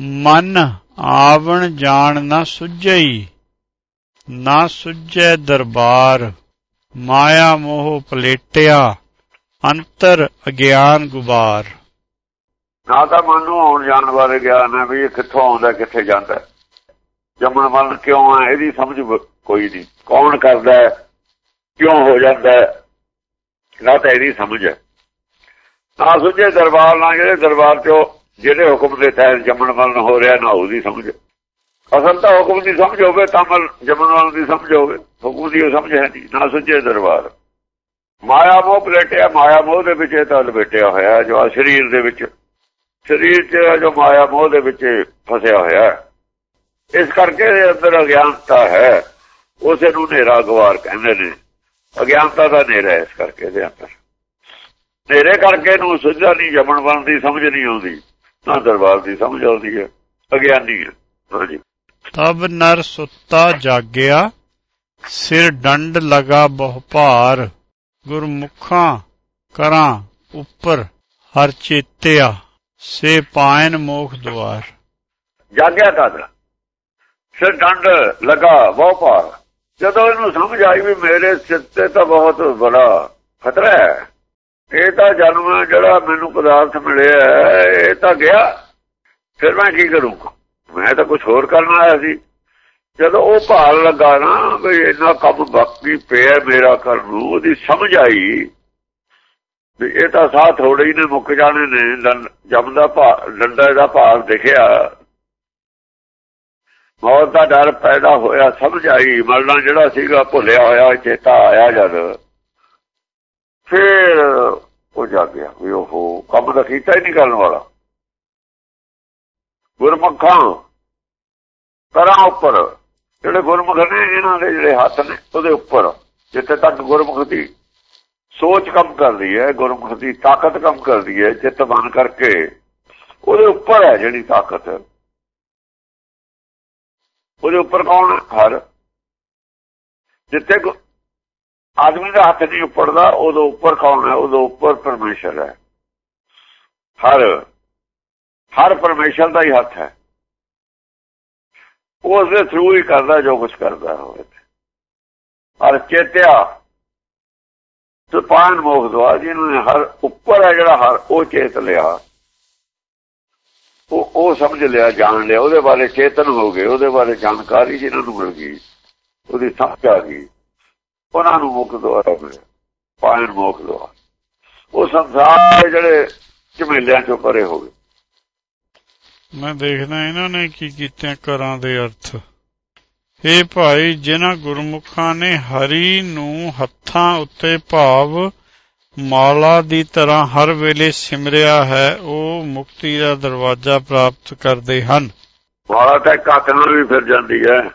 ਮਨ ਆਵਣ ਜਾਣ ਨਾ ਸੁਝਈ, ਨਾ ਸੁਝੈ ਦਰਬਾਰ, ਮਾਇਆ ਮੋਹ ਪਲੇਟਿਆ, ਅੰਤਰ ਅਗਿਆਨ ਗੁਬਾਰ। ਨਾ ਤਾਂ ਮਨ ਨੂੰ ਆਉਣ ਜਾਣ ਬਾਰੇ ਗਿਆਨ ਹੈ ਵੀ ਇਹ ਕਿੱਥੋਂ ਆਉਂਦਾ, ਕਿੱਥੇ ਜਾਂਦਾ ਹੈ। ਜੰਮਣ ਮਰਨ ਕਿਉਂ ਆ ਇਹਦੀ ਸਮਝ ਕੋਈ ਨਹੀਂ। ਕੌਣ ਕਰਦਾ ਹੈ, ਕਿਉਂ ਹੋ ਜਾਂਦਾ ਨਾ ਤਾਂ ਇਹਦੀ ਸਮਝ ਹੈ। ਨਾ ਸੁਝੇ ਦਰਬਾਰ, ਨਾ ਜਿਹੜੇ ਦਰਬਾਰ ਚੋਂ ਜਿਹੜੇ ਹੁਕਮ ਦੇ ਤਹਿਤ ਜੰਮਣ ਮਰਨ ਹੋ ਰਿਹਾ, ਨਾ ਉਹਦੀ ਸਮਝ। ਅਸਲ ਤਾਂ ਹੁਕਮ ਦੀ ਸਮਝ ਹੋਵੇ ਤਾਂ ਮਰ ਜੰਮਣ ਮਰਨ ਦੀ ਸਮਝ ਹੋਵੇ। ਹੁਕਮ ਦੀ ਸਮਝ ਹੈ ਨਹੀਂ, ਨਾ ਸੁਝੇ ਦਰਬਾਰ। ਮਾਇਆ ਮੋਹ ਪਲੇਟਿਆ, ਮਾਇਆ ਮੋਹ ਦੇ ਵਿੱਚ ਇਹ ਤਾਂ ਲਪੇਟਿਆ ਹੋਇਆ ਜੋ ਆ ਸਰੀਰ ਦੇ ਵਿੱਚ। ਸਰੀਰ 'ਚ ਜੋ ਮਾਇਆ ਮੋਹ ਦੇ ਵਿੱਚ ਫਸਿਆ ਹੋਇਆ ਇਸ ਕਰਕੇ ਇਹਦੇ ਅੰਦਰ ਅਗਿਆਨਤਾ ਹੈ। ਉਸੇ ਨੂੰ ਹਨੇਰਾ ਗਵਾਰ ਕਹਿੰਦੇ ਨੇ। ਅਗਿਆਨਤਾ ਦਾ ਹਨੇਰਾ ਇਸ ਕਰਕੇ ਇਹਦੇ ਅੰਦਰ। ਹਨੇਰੇ ਕਰਕੇ ਨੂੰ ਸੁਝਦਾ ਨਹੀਂ, ਜਮਣ ਬਣ ਦੀ ਸਮਝ ਨਹੀਂ ਆਉਂਦੀ। ਨਾ ਦਰਬਾਰ ਦੀ ਸਮਝ ਆਉਂਦੀ ਹੈ ਅਗਿਆਨੀ ਹੈ। ਹਾਂਜੀ ਤਬ ਨਰ ਸੁੱਤਾ ਜਾਗਿਆ ਸਿਰ ਡੰਡ ਲਗਾ ਬਹੁ ਭਾਰ ਗੁਰਮੁਖਾਂ ਕਰਾਂ ਉੱਪਰ ਹਰ ਚੇਤਿਆ ਸੇ ਪਾਇਨ ਮੋਖ ਦੁਆਰ। ਜਾਗਿਆ ਕਦ ਸਿਰ ਡੰਡ ਲਗਾ ਬਹੁ ਭਾਰ ਜਦੋਂ ਇਹਨੂੰ ਸਮਝ ਆਈ ਵੀ ਮੇਰੇ ਸਿਰ ਤੇ ਤਾਂ ਬਹੁਤ ਬੜਾ ਖਤਰਾ ਹੈ ਇਹ ਤਾਂ ਜਨਮ ਜਿਹੜਾ ਮੈਨੂੰ ਪਦਾਰਥ ਮਿਲਿਆ ਇਹ ਤਾਂ ਗਿਆ। ਫਿਰ ਮੈਂ ਕੀ ਕਰੂੰਗਾ ਮੈਂ ਤਾਂ ਕੁਝ ਹੋਰ ਕਰਨ ਆਇਆ ਸੀ। ਜਦੋਂ ਉਹ ਭਾਰ ਲੱਗਾ ਨਾ, ਵੀ ਇੰਨਾ ਕੰਮ ਬਾਕੀ ਪਿਆ ਮੇਰਾ ਕਰਨ ਨੂੰ, ਉਹਦੀ ਸਮਝ ਆਈ ਵੀ ਇਹ ਤਾਂ ਸਾਹ ਥੋੜੇ ਹੀ ਨੇ, ਮੁੱਕ ਜਾਣੇ ਨੇ। ਜਮਦਾ ਜੰਮਦਾ ਭਾਰ ਡੰਡਾ ਦਾ ਭਾਰ ਦਿਖਿਆ। ਮੌਤ ਦਾ ਡਰ ਪੈਦਾ ਹੋਇਆ, ਸਮਝ ਆਈ। ਮਰਨਾ ਜਿਹੜਾ ਸੀਗਾ, ਭੁੱਲਿਆ ਹੋਇਆ, ਚੇਤਾ ਆਇਆ ਜਦ। ਫਿਰ ਉਹ ਜਾਗਿਆ ਵੀ ਉਹ ਕੰਮ ਤਾਂ ਕੀਤਾ ਹੀ ਨਹੀਂ ਕਰਨ ਵਾਲਾ। ਗੁਰਮੁਖਾਂ ਕਰਾਂ ਉੱਪਰ, ਜਿਹੜੇ ਗੁਰਮੁਖ ਨੇ, ਇਹਨਾਂ ਦੇ ਜਿਹੜੇ ਹੱਥ ਨੇ, ਉਹਦੇ ਉੱਪਰ, ਜਿੱਥੇ ਤੱਕ ਗੁਰਮੁਖ ਦੀ ਸੋਚ ਕੰਮ ਕਰਦੀ ਹੈ, ਗੁਰਮੁਖ ਦੀ ਤਾਕਤ ਕੰਮ ਕਰਦੀ ਹੈ ਚਿੱਤ ਬਨ ਕਰਕੇ, ਉਹਦੇ ਉੱਪਰ ਹੈ ਜਿਹੜੀ ਤਾਕਤ। ਉਹਦੇ ਉੱਪਰ ਕੌਣ ਹਰ। ਜਿੱਥੇ ਆਦਮੀ ਦਾ ਹੱਥ ਨਹੀਂ ਉੱਪਰਦਾ ਉਹਦੇ ਉੱਪਰ ਕੌਣ ਹੈ? ਉਹਦੇ ਉੱਪਰ ਪਰਮੇਸ਼ਰ ਹੈ। ਹਰ ਹਰ ਪਰਮੇਸ਼ਰ ਦਾ ਹੀ ਹੱਥ ਹੈ। ਉਹ ਉਸਦੇ ਥਰੂ ਹੀ ਕਰਦਾ, ਜੋ ਕੁਝ ਕਰਦਾ ਹੋਵੇ। ਹਰ ਚੇਤਿਆ ਸੁਪਾਨ ਮੋਖ ਦਵਾ, ਜਿਹਨੂੰ ਨੇ ਹਰ ਉੱਪਰ ਹੈ ਜਿਹੜਾ ਹਰ, ਉਹ ਚੇਤ ਲਿਆ। ਉਹ ਉਹ ਸਮਝ ਲਿਆ, ਜਾਣ ਲਿਆ। ਉਹਦੇ ਬਾਰੇ ਚੇਤਨ ਹੋ ਗਏ। ਉਹਦੇ ਬਾਰੇ ਜਾਣਕਾਰੀ ਜਿਹਨਾਂ ਨੂੰ ਮਿਲ ਗਈ, ਉਹਦੀ ਸਮਝ ਆ ਗਈ। ਉਹਨਾਂ ਨੂੰ ਮੁਖ ਦੁਆਰਾ ਮਿਲਿਆ ਪਾਇਨ ਮੁਖ ਦੁਆਰਾ। ਉਹ ਸੰਸਾਰ ਜਿਹੜੇ ਝਮੇਲਿਆਂ ਚੋਂ ਪਰੇ ਹੋ ਗਏ। ਮੈਂ ਦੇਖਦਾ ਇਹਨਾਂ ਨੇ ਕੀ ਕੀਤੇ ਕਰਾਂ ਦੇ ਅਰਥ। ਇਹ ਭਾਈ ਜਿਨ੍ਹਾਂ ਗੁਰਮੁਖਾਂ ਨੇ ਹਰੀ ਨੂੰ ਹੱਥਾਂ ਉੱਤੇ ਭਾਵ ਮਾਲਾ ਦੀ ਤਰ੍ਹਾਂ ਹਰ ਵੇਲੇ ਸਿਮਰਿਆ ਹੈ ਉਹ ਮੁਕਤੀ ਦਾ ਦਰਵਾਜ਼ਾ ਪ੍ਰਾਪਤ ਕਰਦੇ ਹਨ। ਮਾਲਾ ਤਾਂ ਹੱਥ ਨਾਲ ਵੀ ਫਿਰ ਜਾਂਦੀ ਹੈ।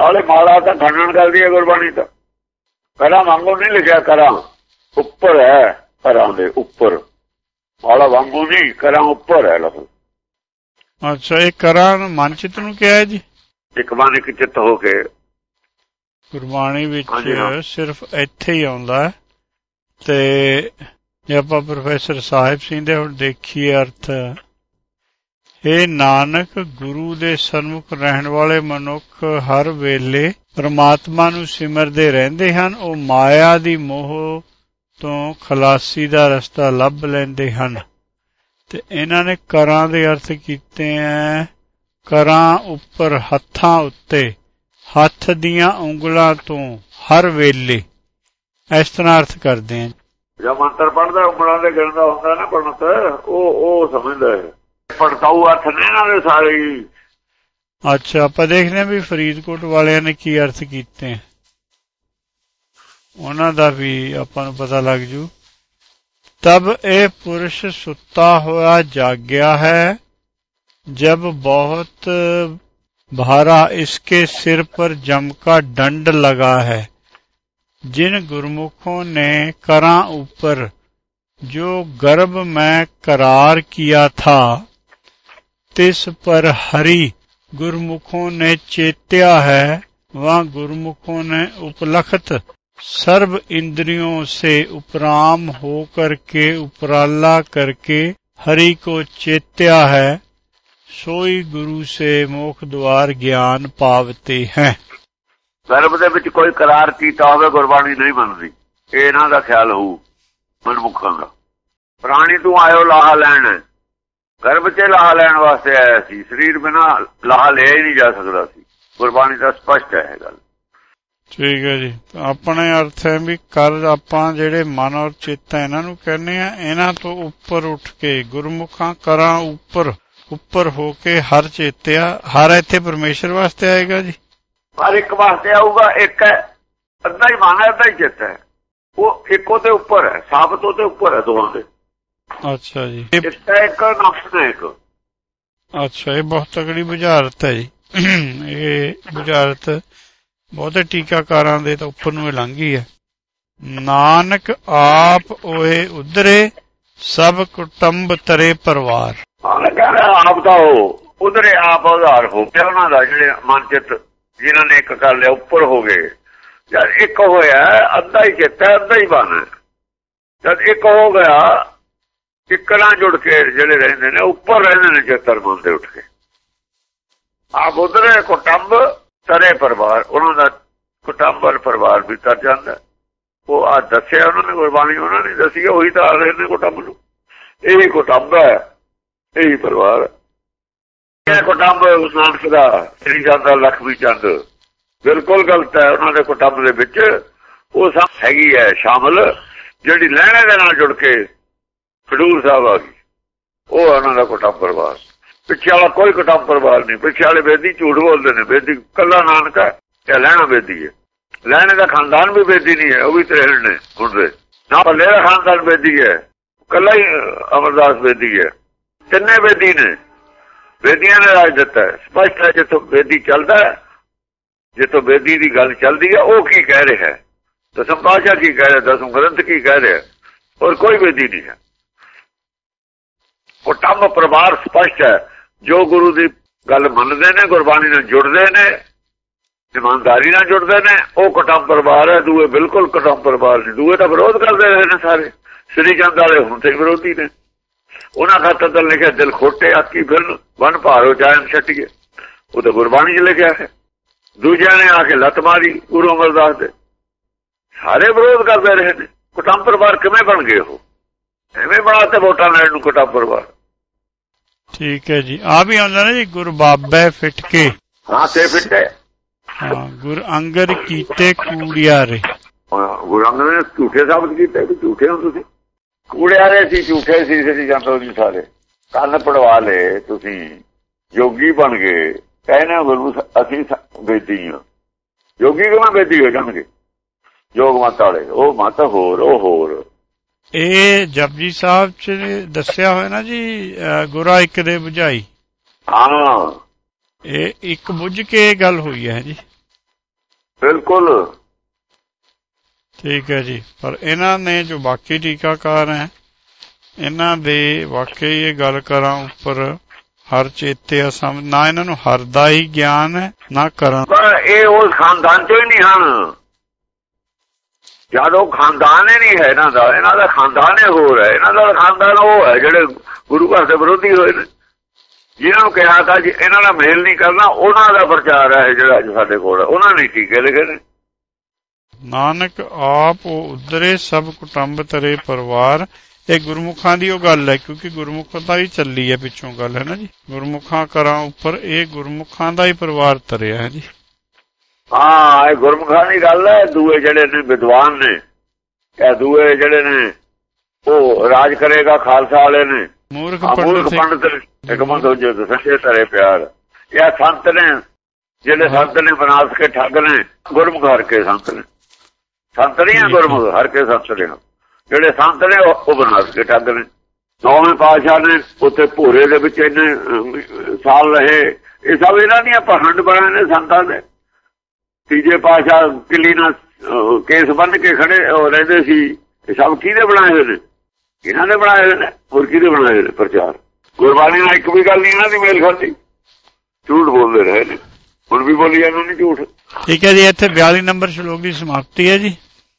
ਨਾਲੇ ਮਾਲਾ ਤਾਂ ਖੰਡਨ ਕਰਦੀ ਹੈ ਗੁਰਬਾਣੀ ਤਾਂ। ਕਰਾਂ ਵਾਂਗੂ ਨਹੀਂ ਲਿਖਿਆ ਕਰਾਂ। ਉੱਪਰ ਹੈ ਕਰਾਂ ਦੇ ਉੱਪਰ। ਮਾਲਾ ਵਾਂਗੂ ਨਹੀਂ ਕਰਾਂ ਉੱਪਰ ਹੈ ਲਫ਼ਜ਼। ਅੱਛਾ ਇਹ ਕਰਾਂ ਮਨਚਿਤ ਨੂੰ ਕਿਹਾ ਹੈ ਜੀ? ਇੱਕ ਮਨ ਇੱਕ ਚਿੱਤ ਹੋ ਕੇ। ਗੁਰਬਾਣੀ ਵਿੱਚ। ਸਿਰਫ ਇੱਥੇ ਹੀ ਆਉਂਦਾ ਤੇ ਜੇ ਆਪਾਂ ਪ੍ਰੋਫੈਸਰ ਸਾਹਿਬ ਸਿੰਘ ਦੇ ਹੁਣ ਦੇਖੀਏ ਅਰਥ ਇਹ ਨਾਨਕ, ਗੁਰੂ ਦੇ ਸਨਮੁਖ ਰਹਿਣ ਵਾਲੇ ਮਨੁੱਖ ਹਰ ਵੇਲੇ ਪ੍ਰਮਾਤਮਾ ਨੂੰ ਸਿਮਰਦੇ ਰਹਿੰਦੇ ਹਨ, ਉਹ ਮਾਇਆ ਦੀ ਮੋਹ ਤੋਂ ਖਲਾਸੀ ਦਾ ਰਸਤਾ ਲੱਭ ਲੈਂਦੇ ਹਨ। ਤੇ ਇਹਨਾਂ ਨੇ ਕਰਾਂ ਦੇ ਅਰਥ ਕੀਤੇ ਐ, ਕਰਾਂ ਉੱਪਰ ਹੱਥਾਂ ਉੱਤੇ, ਹੱਥ ਦੀਆਂ ਉਂਗਲਾਂ ਤੋਂ ਹਰ ਵੇਲੇ। ਇਸ ਤਰ੍ਹਾਂ ਅਰਥ ਕਰਦੇ ਆ ਜਾਂ ਮੰਤਰ ਪੜਦਾ ਉਂਗਲਾਂ ਦੇ ਗਿਣਦਾ ਹੁੰਦਾ ਨਾ ਪੜਨਤ ਉਹ ਉਹ ਸਮਝਦਾ ਹੈ। ਪੜਤਾਉ ਅਰਥ ਨੇ ਇਹਨਾਂ ਦੇ ਸਾਰੇ ਹੀ। ਅੱਛਾ ਆਪਾਂ ਦੇਖਦੇ ਹਾਂ ਵੀ ਫਰੀਦਕੋਟ ਵਾਲਿਆਂ ਨੇ ਕੀ ਅਰਥ ਕੀਤੇ ਆ। ਉਹਨਾਂ ਦਾ ਵੀ ਆਪਾਂ ਨੂੰ ਪਤਾ ਲੱਗ ਜੂ ਤਬ ਇਹ ਪੁਰਸ਼ ਸੁੱਤਾ ਹੋਇਆ ਜਾਗਿਆ ਹੈ जब बहुत भारा इसके सिर पर जम का दंड लगा है जिन गुरमुखों ने करा ऊपर जो गर्भ में करार किया था तिस पर हरि गुरमुखों ने चेत्या है वह गुरमुखों ने उपलखत सर्व इंद्रियों से उपराम होकर के उपराला करके हरि को चेत्या है सोई गुरु से मोख द्वार ज्ञान पावते हैं ਗਰਭ ਦੇ ਵਿੱਚ ਕੋਈ ਕਰਾਰ ਕੀਤਾ ਹੋਵੇ ਗੁਰਬਾਣੀ ਨਹੀਂ ਮੰਨਦੀ ਇਹ ਇਹਨਾਂ ਦਾ ਖਿਆਲ ਹੋਊ ਮਨਮੁਖਾਂ ਦਾ ਪ੍ਰਾਣੀ ਤੂੰ ਆਇਓ ਲਾਹਾ ਲੈਣ ਗਰਭ 'ਚ ਲਾਹਾ ਲੈਣ ਵਾਸਤੇ ਆਇਆ ਸੀ ਸਰੀਰ ਬਿਨਾ ਲਾਹਾ ਲਿਆ ਹੀ ਨਹੀਂ ਜਾ ਸਕਦਾ ਸੀ। ਗੁਰਬਾਣੀ ਦਾ ਸਪਸ਼ਟ ਹੈ ਗੱਲ। ਠੀਕ ਹੈ ਜੀ। ਆਪਣੇ ਅਰਥ ਹੈ ਵੀ ਕਰ ਆਪਾਂ ਜਿਹੜੇ ਮਨ ਔਰ ਚਿੱਤ ਹੈ ਇਹਨਾਂ ਨੂੰ ਕਹਿੰਦੇ ਆ ਇਹਨਾਂ ਤੋਂ ਉੱਪਰ ਉੱਠ ਕੇ ਗੁਰਮੁਖਾਂ ਕਰਾਂ ਉੱਪਰ ਉੱਪਰ ਹੋ ਕੇ ਹਰ ਚੇਤਿਆ ਹਰ ਇੱਥੇ ਪਰਮੇਸ਼ਰ ਵਾਸਤੇ ਆਏਗਾ ਜੀ? ਹਰ ਇੱਕ ਵਾਸਤੇ ਆਊਗਾ ਇੱਕ ਹੈ ਅੱਧਾ ਹੀ ਮਨ ਹੈ ਅੱਧਾ ਹੀ ਚਿੱਤ ਹੈ। ਉਹ ਇੱਕੋ ਤੇ ਉੱਪਰ ਹੈ ਸਾਬਤ ਉਹਦੇ ਉੱਪਰ ਹੈ ਦੋਹਾਂ ਦੇ। ਅੱਛਾ ਜੀ। ਹੈ ਇੱਕ ਨਫਸ ਹੈ ਇੱਕ। ਅੱਛਾ ਇਹ ਬਹੁਤ ਤਕੜੀ ਬੁਝਾਰਤ ਹੈ ਜੀ। ਇਹ ਬੁਝਾਰਤ ਬਹੁਤੇ ਟੀਕਾਕਾਰਾਂ ਦੇ ਤਾਂ ਉੱਪਰ ਨੂੰ ਇਹ ਲੰਘ ਹੈ। ਨਾਨਕ ਆਪ ਓਏ ਉਧਰੇ ਸਭ ਕੁਟੰਬ ਤਰੇ ਪਰਿਵਾਰ। ਹਾਂ ਆਪ ਦਾ ਉਹ ਉਧਰੇ ਆਪ ਉਧਾਰ ਹੋ ਗਿਆ ਉਹਨਾਂ ਦਾ ਜਿਹੜੇ ਮਨ ਚਿੱਤ ਜਿਨ੍ਹਾਂ ਨੇ ਇੱਕ ਕਰ ਲਿਆ ਉੱਪਰ ਹੋ ਗਏ। ਜਦ ਇੱਕ ਹੋਇਆ ਅੱਧਾ ਹੀ ਚਿੱਤ ਹੈ ਅੱਧਾ ਹੀ ਹੈ। ਜਦ ਇੱਕ ਹੋ ਗਿਆ ਇੱਕ ਨਾਲ ਜੁੜ ਕੇ ਜਿਹੜੇ ਰਹਿੰਦੇ ਨੇ, ਉੱਪਰ ਰਹਿੰਦੇ ਨੇ ਚਿੱਤਰ ਮਨ ਉੱਠ ਕੇ। ਆਪ ਉਧਰੇ ਕੁਟੰਬ, ਤਰੇ ਪਰਿਵਾਰ, ਉਹਨਾਂ ਦਾ ਕੁਟੰਬਰ ਪਰਿਵਾਰ ਵੀ ਤਰ ਜਾਂਦਾ। ਉਹ ਆ ਦੱਸਿਆ ਉਹਨਾਂ ਨੇ, ਗੁਰਬਾਣੀ ਉਹਨਾਂ ਨੇ ਦੱਸੀ ਉਹੀ ਤਾਂ ਆ ਰਹੇ ਨੇ ਕੁਟੰਬ ਨੂੰ। ਇਹੀ ਕੁਟੰਬ ਹੈ, ਇਹੀ ਪਰਿਵਾਰ ਹੈ। ਇਹ ਕੁਟੰਬ ਉਸ ਨਾਨਕ ਦਾ, ਸ੍ਰੀ ਜਾਂਦਾ ਲਖਮੀ ਚੰਦ, ਬਿਲਕੁਲ ਗਲਤ ਹੈ, ਉਹਨਾਂ ਦੇ ਕੁਟੰਬ ਦੇ ਵਿੱਚ। ਉਹ ਸਭ ਹੈਗੀ ਹੈ ਸ਼ਾਮਲ, ਜਿਹੜੀ ਲੈਣੇ ਦੇ ਨਾਲ ਜੁੜ ਕੇ ਖਡੂਰ ਸਾਹਿਬ ਆ ਗਈ ਉਹ ਉਹਨਾਂ ਦਾ ਕੁਟੰਬ ਪਰਿਵਾਰ ਪਿੱਛੇ ਵਾਲਾ ਕੋਈ ਕੁਟੰਬ ਪਰਿਵਾਰ ਨਹੀਂ। ਪਿੱਛੇ ਵਾਲੇ ਬੇਦੀ ਝੂਠ ਬੋਲਦੇ ਨੇ। ਬੇਦੀ ਕੱਲਾ ਨਾਨਕ ਹੈ। ਤੇ ਲੈਣਾ ਬੇਦੀ ਹੈ। ਲੈਣੇ ਦਾ ਖਾਨਦਾਨ ਵੀ ਬੇਦੀ ਨਹੀਂ ਹੈ। ਉਹ ਵੀ ਤੇਰੇ ਨੇ ਹੁੰਦੇ ਨਾ ਪੱਲੇ ਦਾ ਖਾਨਦਾਨ ਬੇਦੀ ਹੈ। ਕੱਲਾ ਹੀ ਅਮਰਦਾਸ ਬੇਦੀ ਹੈ। ਤਿੰਨੇ ਬੇਦੀ ਨੇ। ਬੇਦੀਆਂ ਨੇ ਰਾਜ ਦਿੱਤਾ ਸਪਸ਼ਟ ਹੈ, ਜਿੱਥੋਂ ਬੇਦੀ ਚੱਲਦਾ ਹੈ, ਜਿੱਥੋਂ ਬੇਦੀ ਦੀ ਗੱਲ ਚੱਲਦੀ ਹੈ, ਉਹ ਕੀ ਕਹਿ ਰਿਹਾ ਹੈ? ਦਸਮ ਪਾਸ਼ਾ ਕੀ ਕਹਿ ਰਿਹਾ ਦਸਮ ਗ੍ਰੰਥ ਕੀ ਕਹਿ ਰਿਹਾ ਔਰ ਕੋਈ ਬੇਦੀ ਨਹੀਂ ਹੈ। ਕੁਟੰਬ ਪਰਿਵਾਰ ਸਪਸ਼ਟ ਹੈ। ਜੋ ਗੁਰੂ ਦੀ ਗੱਲ ਮੰਨਦੇ ਨੇ, ਗੁਰਬਾਣੀ ਨਾਲ ਜੁੜਦੇ ਨੇ, ਇਮਾਨਦਾਰੀ ਨਾਲ ਜੁੜਦੇ ਨੇ, ਉਹ ਕੁਟੰਬ ਪਰਿਵਾਰ ਹੈ, ਦੂਏ ਬਿਲਕੁਲ ਕੁਟੰਬ ਪਰਿਵਾਰ ਨਹੀਂ ਦੂਏ ਦਾ ਵਿਰੋਧ ਕਰਦੇ ਰਹੇ ਨੇ ਸਾਰੇ। ਸ੍ਰੀ ਚੰਦ ਵਾਲੇ ਹੁਣ ਤੇ ਵਿਰੋਧੀ ਨੇ। ਉਹਨਾਂ ਖਾਤਰ ਤਾਂ ਲਿਖਿਆ, ਦਿਲ ਖੋਟੇ ਆਕੀ ਫਿਰਨ ਵਨ ਭਾਰੋ ਜਾਇਨ ਛੱਟੀਏ। ਉਹ ਤਾਂ ਗੁਰਬਾਣੀ 'ਚ ਲਿਖਿਆ ਹੈ। ਦੂਜਿਆਂ ਨੇ ਆ ਕੇ ਲੱਤ ਮਾਰੀ, ਗੁਰੂ ਅਮਰਦਾਸ ਦੇ। ਸਾਰੇ ਵਿਰੋਧ ਕਰਦੇ ਰਹੇ ਨੇ। ਕੁਟੰਬ ਪਰਿਵਾਰ ਕਿਵੇਂ ਬਣ ਗਏ ਉਹ? ਐਵੇਂ ਬਣਾਤੇ ਵੋਟਾਂ ਲੈਣ ਨੂੰ ਕੁਟੰਬ ਪਰਿਵਾਰ ਠੀਕ ਹੈ ਜੀ। ਆ ਵੀ ਆਉਂਦਾ ਨਾ ਜੀ ਗੁਰਬਾਬੈ ਫਿਟ ਕੇ ਹਾਂ ਤੇ ਫਿੱਟੇ ਹਾਂ ਗੁਰ ਅੰਗਰ ਕੀਤੇ ਕੂੜਿਆਰੇ। ਗੁਰੂ ਅੰਗਦ ਨੇ ਝੂਠੇ ਸਾਬਤ ਕੀਤੇ ਵੀ ਝੂਠੇ ਹੋ ਤੁਸੀਂ? ਕੂੜਿਆਰੇ ਸੀ ਝੂਠੇ ਸੀ ਸ੍ਰੀ ਜੰਤੋ ਜੀ ਸਾਰੇ। ਕੰਨ ਪੜਵਾ ਲਏ ਤੁਸੀਂ ਯੋਗੀ ਬਣ ਗਏ। ਕਹਿੰਦੇ ਗੁਰੂ ਸ- ਅਸੀਂ ਸ- ਬੇਦੀ ਹਾਂ। ਯੋਗੀ ਕਿਵੇਂ ਬੇਦੀ ਹੋ ਜਾਣਗੇ? ਯੋਗ ਮਤ ਵਾਲੇ ਉਹ ਮਤ ਹੋਰ ਉਹ ਹੋਰ। ਇਹ ਜਪਜੀ ਸਾਹਿਬ ਚ ਦੱਸਿਆ ਹੋਇਆ ਨਾ ਜੀ ਗੁਰਾ ਇੱਕ ਦੇ 부ਝਾਈ ਹਾਂ। ਇਹ ਇੱਕ ਬੁੱਝ ਕੇ ਇਹ ਗੱਲ ਹੋਈ ਹੈ ਜੀ। ਬਿਲਕੁਲ। ਠੀਕ ਹੈ ਜੀ। ਪਰ ਇਹਨਾਂ ਨੇ ਜੋ ਬਾਕੀ ਟੀਕਾਕਾਰ ਹੈ ਇਹਨਾਂ ਦੇ ਵਾਕਈ ਇਹ ਗੱਲ ਕਰਾਂ ਉੱਪਰ ਹਰ ਚੇਤੇ ਅਸਮ ਨਾ ਇਹਨਾਂ ਨੂੰ ਹਰ ਦਾ ਹੀ ਗਿਆਨ ਹੈ ਨਾ ਕਰਨ ਪਰ ਇਹ ਉਸ ਖਾਨਦਾਨ ਚੋਂ ਹੀ ਨਹੀਂ ਹਨ। ਜਦੋਂ ਖਾਨਦਾਨ ਹੀ ਨਹੀਂ ਹੈ ਇਹਨਾਂ ਦਾ ਇਹਨਾਂ ਦਾ ਖਾਨਦਾਨ ਹੀ ਹੋਰ ਹੈ। ਇਹਨਾਂ ਦਾ ਖਾਨਦਾਨ ਉਹ ਹੈ ਜਿਹੜੇ ਗੁਰੂ ਘਰ ਦੇ ਵਿਰੋਧੀ ਹੋਏ ਨੇ। ਜਿਨ੍ਹਾਂ ਨੂੰ ਕਿਹਾ ਤਾਂ ਜੀ ਇਹਨਾਂ ਦਾ ਮੇਲ ਨਹੀਂ ਕਰਨਾ, ਉਹਨਾਂ ਦਾ ਪ੍ਰਚਾਰ ਹੈ ਜਿਹੜਾ ਅੱਜ ਸਾਡੇ ਕੋਲ ਹੈ। ਉਹਨਾਂ ਨੇ ਟੀਕੇ ਲਿਖੇ ਨੇ? ਨਾਨਕ ਆਪ ਉਧਰੇ ਸਭ ਕੁਟੰਬ ਤਰੇ ਪਰਿਵਾਰ। ਇਹ ਗੁਰਮੁਖਾਂ ਦੀ ਉਹ ਗੱਲ ਹੈ, ਕਿਉਂਕਿ ਗੁਰਮੁਖ ਦਾ ਹੀ ਚੱਲੀ ਹੈ ਪਿੱਛੋਂ ਗੱਲ, ਹੈ ਨਾ ਜੀ? ਗੁਰਮੁਖਾਂ ਕਰਾਂ ਉੱਪਰ ਇਹ ਗੁਰਮੁਖਾਂ ਦਾ ਹੀ ਪਰਿਵਾਰ ਤਰਿਆ ਹੈ ਜੀ। ਹਾਂ ਇਹ ਗੁਰਮੁਖਾਂ ਦੀ ਗੱਲ ਹੈ ਦੂਏ ਜਿਹੜੇ ਨੇ ਵਿਦਵਾਨ ਨੇ ਇਹ ਦੂਏ ਜਿਹੜੇ ਨੇ ਉਹ ਰਾਜ ਕਰੇਗਾ ਖਾਲਸਾ ਵਾਲੇ ਨੇ। ਮੂਰਖ ਪੰਡਤ ਇੱਕ ਮੰਦ ਹੋ ਜੇ ਸੱਚੇ ਤਰੇ ਪਿਆਰ। ਇਹ ਸੰਤ ਨੇ ਜਿਹੜੇ ਸੰਤ ਨੇ ਬਨਾਸ ਕੇ ਠੱਗ ਨੇ ਗੁਰਮੁਖ ਹਰ ਕੇ ਸੰਤ ਨੇ। ਸੰਤ ਨਹੀਂ ਗੁਰਮੁਖ ਹਰ ਕੇ ਸੰਤ ਨੇ। ਜਿਹੜੇ ਸੰਤ ਨੇ ਉਹ ਬਨਾਸ ਕੇ ਠੱਗ ਨੇ। ਨੌਵੇਂ ਪਾਤਸ਼ਾਹ ਨੇ ਉੱਥੇ ਭੋਰੇ ਦੇ ਵਿੱਚ ਇੰਨੇ ਸਾਲ ਰਹੇ। ਇਹ ਸਭ ਇਹਨਾਂ ਦੀਆਂ ਪਖੰਡ ਬਣੇ ਨੇ ਸੰਤਾਂ ਦੇ। ਤੀਜੇ ਪਾਤਸ਼ਾਹ ਕਿੱਲੀ ਨਾਲ ਕੇਸ ਬੰਨ ਕੇ ਖੜੇ ਰਹਿੰਦੇ ਸੀ। ਇਹ ਸਭ ਕਿਹਦੇ ਬਣਾਏ ਹੋਏ ਨੇ? ਇਹਨਾਂ ਨੇ ਬਣਾਏ ਹੋਏ ਨੇ। ਹੋਰ ਕਿਹਦੇ ਬਣਾਏ ਹੋਏ ਨੇ? ਪ੍ਰਚਾਰ। ਗੁਰਬਾਣੀ ਨਾਲ ਇੱਕ ਵੀ ਗੱਲ ਨਹੀਂ ਇਹਨਾਂ ਦੀ ਮੇਲ ਖਾਂਦੀ ਝੂਠ ਬੋਲਦੇ ਰਹੇ ਨੇ। ਹੁਣ ਵੀ ਬੋਲੀ ਜਾਂਦੇ ਨੇ ਝੂਠ। ਠੀਕ ਹੈ ਜੀ, ਇੱਥੇ 42 ਨੰਬਰ ਸ਼ਲੋਕ ਦੀ ਸਮਾਪਤੀ ਹੈ ਜੀ।